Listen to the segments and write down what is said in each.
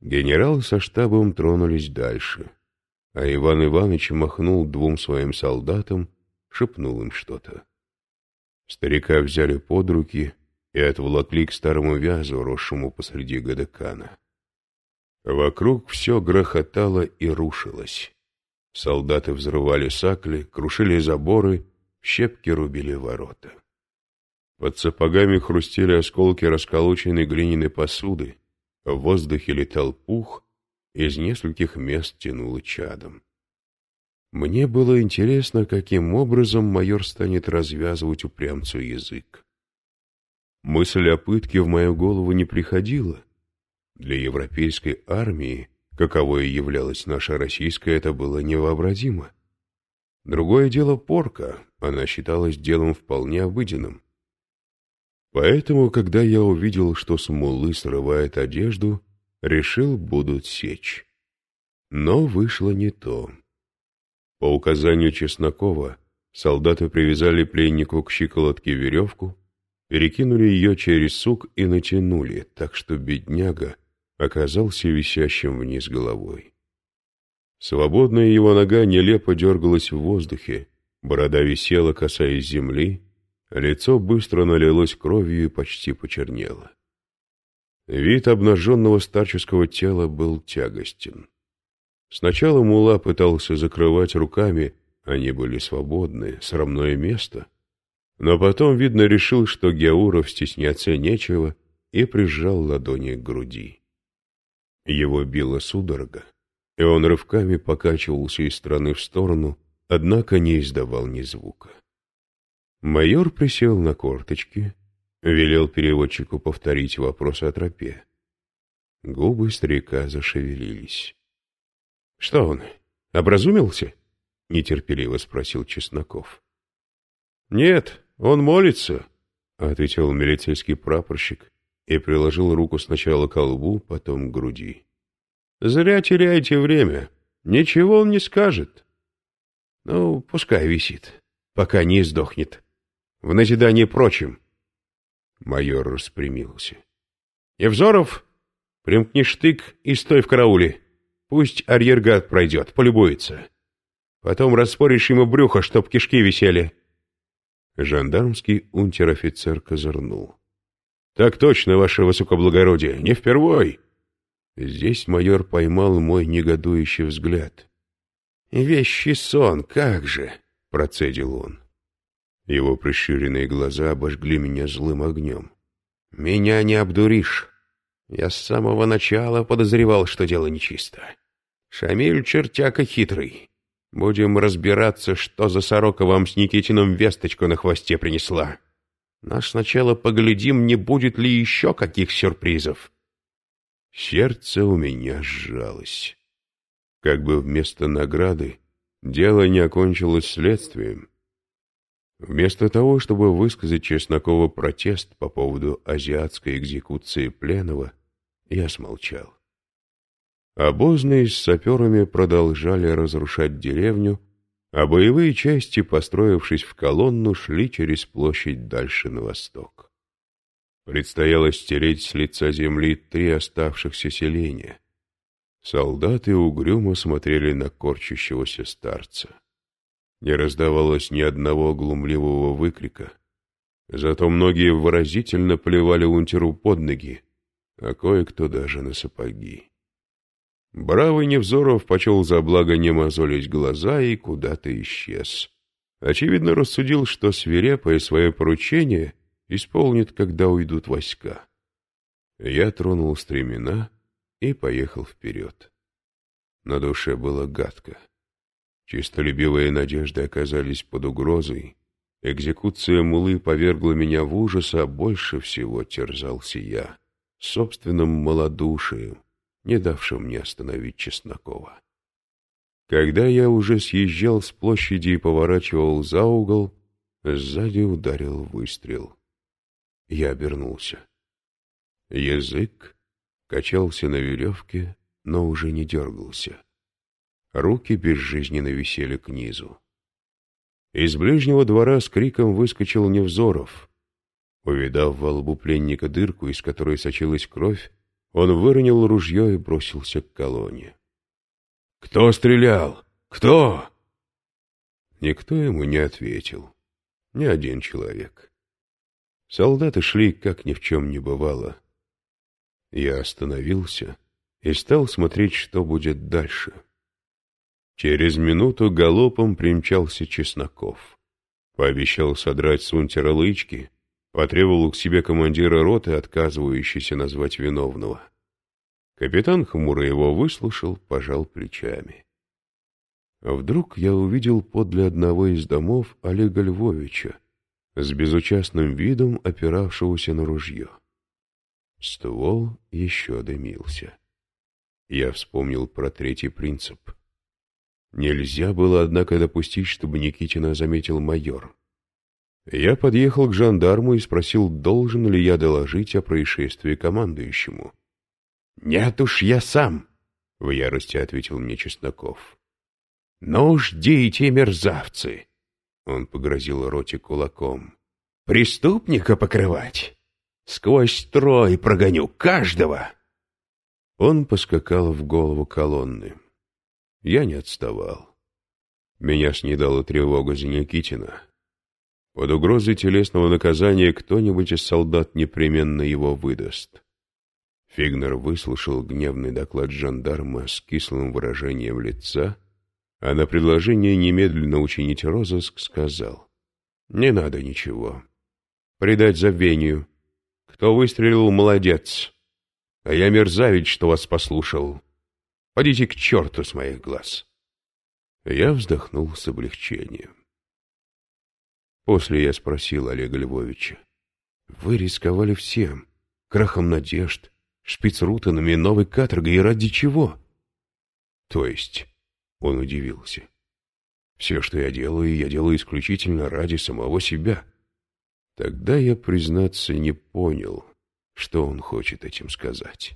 Генерал со штабом тронулись дальше, а Иван Иванович махнул двум своим солдатам, шепнул им что-то. Старика взяли под руки и отволокли к старому вязу, росшему посреди Гадекана. Вокруг все грохотало и рушилось. Солдаты взрывали сакли, крушили заборы, щепки рубили ворота. Под сапогами хрустели осколки расколоченной глиняной посуды, в воздухе летал пух, из нескольких мест тянуло чадом. Мне было интересно, каким образом майор станет развязывать упрямцу язык. Мысль о пытке в мою голову не приходила. Для европейской армии, каковой являлась наша российская, это было невообразимо. Другое дело порка, она считалась делом вполне обыденным. Поэтому, когда я увидел, что смулы срывает одежду, решил, будут сечь. Но вышло не то. По указанию Чеснокова солдаты привязали пленнику к щиколотке веревку, перекинули ее через сук и натянули, так что бедняга оказался висящим вниз головой. Свободная его нога нелепо дергалась в воздухе, борода висела, касаясь земли, лицо быстро налилось кровью и почти почернело. Вид обнаженного старческого тела был тягостен. Сначала мула пытался закрывать руками, они были свободны, срамное место. Но потом, видно, решил, что Геуров стесняться нечего, и прижал ладони к груди. Его била судорога, и он рывками покачивался из стороны в сторону, однако не издавал ни звука. Майор присел на корточки, велел переводчику повторить вопрос о тропе. Губы старика зашевелились. — Что он, образумился? — нетерпеливо спросил Чесноков. — Нет, он молится, — ответил милицейский прапорщик и приложил руку сначала к колбу, потом к груди. — Зря теряете время. Ничего он не скажет. — Ну, пускай висит, пока не сдохнет. В назидание прочим. Майор распрямился. — Евзоров, примкни штык и стой в карауле. Пусть арьергард пройдет, полюбуется. Потом распоришь ему брюхо, чтоб кишки висели. Жандармский унтер-офицер козырнул. — Так точно, ваше высокоблагородие, не впервой. Здесь майор поймал мой негодующий взгляд. — Вещий сон, как же! — процедил он. Его прищуренные глаза обожгли меня злым огнем. — Меня не обдуришь. Я с самого начала подозревал, что дело нечисто. Шамиль чертяка хитрый. Будем разбираться, что за сорока вам с Никитиным весточку на хвосте принесла. Но сначала поглядим, не будет ли еще каких сюрпризов. Сердце у меня сжалось. Как бы вместо награды дело не окончилось следствием. Вместо того, чтобы высказать Чеснокову протест по поводу азиатской экзекуции пленного, я смолчал. Обозные с саперами продолжали разрушать деревню, а боевые части, построившись в колонну, шли через площадь дальше на восток. Предстояло стереть с лица земли три оставшихся селения. Солдаты угрюмо смотрели на корчащегося старца. Не раздавалось ни одного глумливого выкрика. Зато многие выразительно плевали унтеру под ноги, а кое-кто даже на сапоги. Бравый Невзоров почел за благо не мозолить глаза и куда-то исчез. Очевидно, рассудил, что свирепое свое поручение исполнит, когда уйдут войска. Я тронул стремена и поехал вперед. На душе было гадко. Чистолюбивые надежды оказались под угрозой. Экзекуция мулы повергла меня в ужас, а больше всего терзался я собственным малодушием, не давшим мне остановить Чеснокова. Когда я уже съезжал с площади и поворачивал за угол, сзади ударил выстрел. Я обернулся. Язык качался на веревке, но уже не дергался. Руки безжизненно висели к низу. Из ближнего двора с криком выскочил Невзоров. Увидав во лбу пленника дырку, из которой сочилась кровь, он выронил ружье и бросился к колонне. «Кто стрелял? Кто?» Никто ему не ответил. Ни один человек. Солдаты шли, как ни в чем не бывало. Я остановился и стал смотреть, что будет дальше. Через минуту галопом примчался Чесноков. Пообещал содрать с унтера лычки, потребовал к себе командира роты, отказывающийся назвать виновного. Капитан хмуро его выслушал, пожал плечами. А вдруг я увидел подле одного из домов Олега Львовича, с безучастным видом опиравшегося на ружье. Ствол еще дымился. Я вспомнил про третий принцип. Нельзя было, однако, допустить, чтобы Никитина заметил майор. Я подъехал к жандарму и спросил, должен ли я доложить о происшествии командующему. «Нет уж, я сам», — в ярости ответил мне Чесноков. «Ну, ждите, мерзавцы!» Он погрозил роте кулаком. «Преступника покрывать? Сквозь строй прогоню каждого!» Он поскакал в голову колонны. Я не отставал. Меня снедала тревога за Никитина. Под угрозой телесного наказания кто-нибудь из солдат непременно его выдаст. Фигнер выслушал гневный доклад жандарма с кислым выражением лица, а на предложение немедленно учинить розыск сказал. «Не надо ничего. Предать забвению. Кто выстрелил, молодец. А я мерзавец, что вас послушал. Подите к черту с моих глаз». Я вздохнул с облегчением. После я спросил Олега Львовича. «Вы рисковали всем. Крахом надежд, шпицрутанами, новой каторгой, и ради чего? То есть, он удивился. Все, что я делаю, я делаю исключительно ради самого себя. Тогда я, признаться, не понял, что он хочет этим сказать.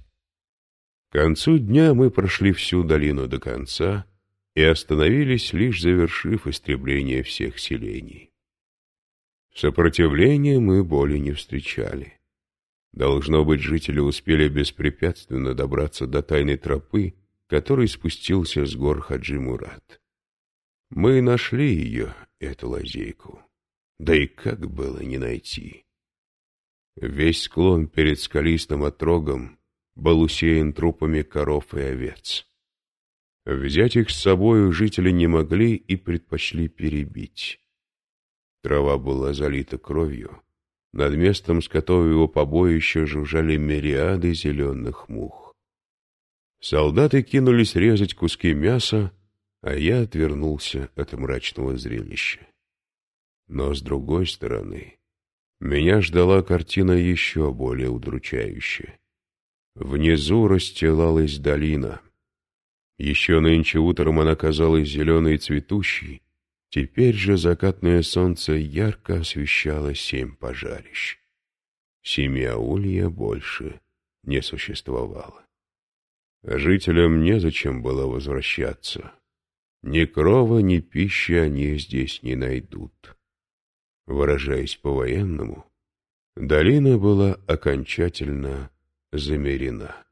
К концу дня мы прошли всю долину до конца и остановились, лишь завершив истребление всех селений. Сопротивления мы более не встречали. Должно быть, жители успели беспрепятственно добраться до тайной тропы, которой спустился с гор Хаджи Мурат. Мы нашли ее, эту лазейку. Да и как было не найти? Весь склон перед скалистым отрогом был усеян трупами коров и овец. Взять их с собою жители не могли и предпочли перебить. Трава была залита кровью, над местом скотового побоища жужжали мириады зеленых мух. Солдаты кинулись резать куски мяса, а я отвернулся от мрачного зрелища. Но, с другой стороны, меня ждала картина еще более удручающая. Внизу расстилалась долина. Еще нынче утром она казалась зеленой и цветущей, Теперь же закатное солнце ярко освещало семь пожарищ. Семиаулья больше не существовало. Жителям незачем было возвращаться. Ни крова, ни пищи они здесь не найдут. Выражаясь по-военному, долина была окончательно замерена.